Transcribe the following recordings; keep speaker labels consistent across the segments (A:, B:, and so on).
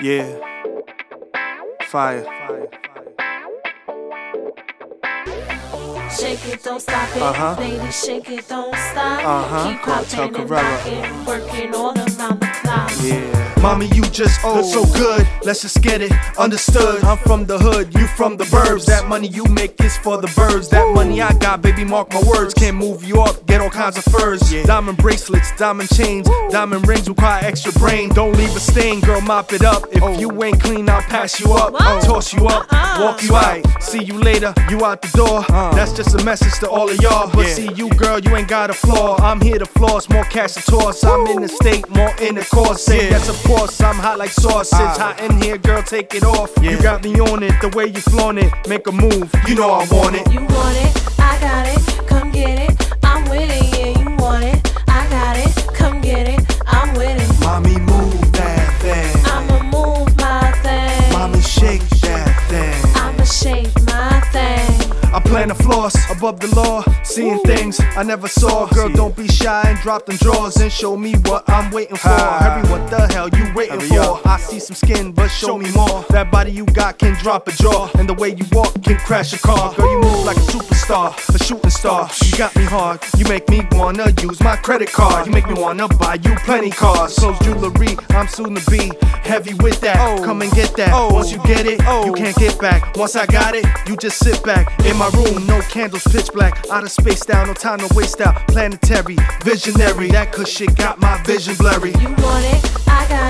A: Yeah. Fire. Fire.
B: Shake it, don't stop it.
A: Uh-huh.
B: Lady, shake it, don't stop.
A: Uh-huh.
B: Keep popping and rocking, working all around the clock.
A: Yeah.
C: Mommy, you just look so good. Let's just get it understood. I'm from the hood, you from the burbs. That money you make is for the birds. That money I got, baby, mark my words. Can't move you up, get all kinds of furs.
A: Yeah.
C: Diamond bracelets, diamond chains, diamond rings require extra brain. Don't leave a stain, girl, mop it up. If oh. you ain't clean, I'll pass you up. Toss you up,
B: Uh-uh.
C: walk you out. See you later, you out the door. Uh. That's just a message to all of y'all. But see you, girl, you ain't got a flaw. I'm here to floss, more cash to toss. I'm in the state, more in the course. Say
A: Yeah.
C: yes, of course, I'm hot like sauce. It's
A: Ah.
C: hot in here, girl, take it off.
A: Yeah.
C: You got me on it, the way you flaunt it. Make a move, you know I want it.
B: You want it, I got it, come get it. I'm with it, yeah, you want it, I got it, come get it. I'm with it.
A: Mommy, move that thing.
B: I'ma move my thing.
A: Mommy, shake that thing.
B: I'ma shake my thing.
C: I plan to floss above the law, seeing things I never saw. Girl, don't be shy and drop them drawers and show me what I'm waiting for. Hurry, what the hell you waiting for? I see some skin, but show me more. That body you got can drop a jaw, and the way you walk can crash a car. Girl, you move like a superstar, a shooting star. You got me hard, you make me wanna use my credit card. You make me wanna buy you plenty cars. Clothes, jewelry, I'm soon to be heavy with that.
A: Oh.
C: Come and get that.
A: Oh.
C: Once you get it,
A: Oh.
C: you can't get back. Once I got it, you just sit back my room, no candles, pitch black. Out of space down, no time to waste out. Planetary, visionary. That cause shit got my vision blurry.
B: You want it, I got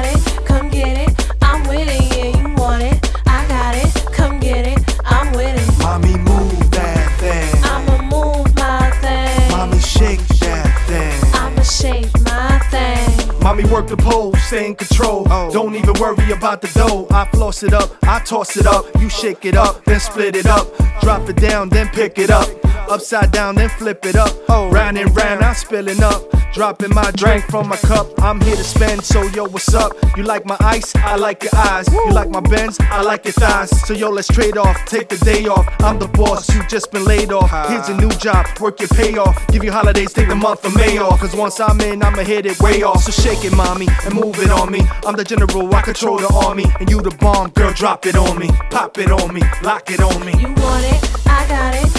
C: Mommy work the pole, stay in control.
A: Oh.
C: Don't even worry about the dough. I floss it up, I toss it up. You shake it up, then split it up. Drop it down, then pick it up. Upside down, then flip it up.
A: Oh.
C: Round and round, I'm spilling up. Dropping my drink from my cup. I'm here to spend, so yo, what's up? You like my ice? I like your eyes. You like my Benz? I like your thighs. So yo, let's trade off. Take the day off. I'm the boss, you just been laid off. Here's a new job, work your payoff. Give you holidays, take the month of May off. Cause once I'm in, I'ma hit it way off. So shake it, mommy, and move it on me. I'm the general, I control the army. And you the bomb, girl, drop it on me. Pop it on me, lock it on me.
B: You want it, I got it,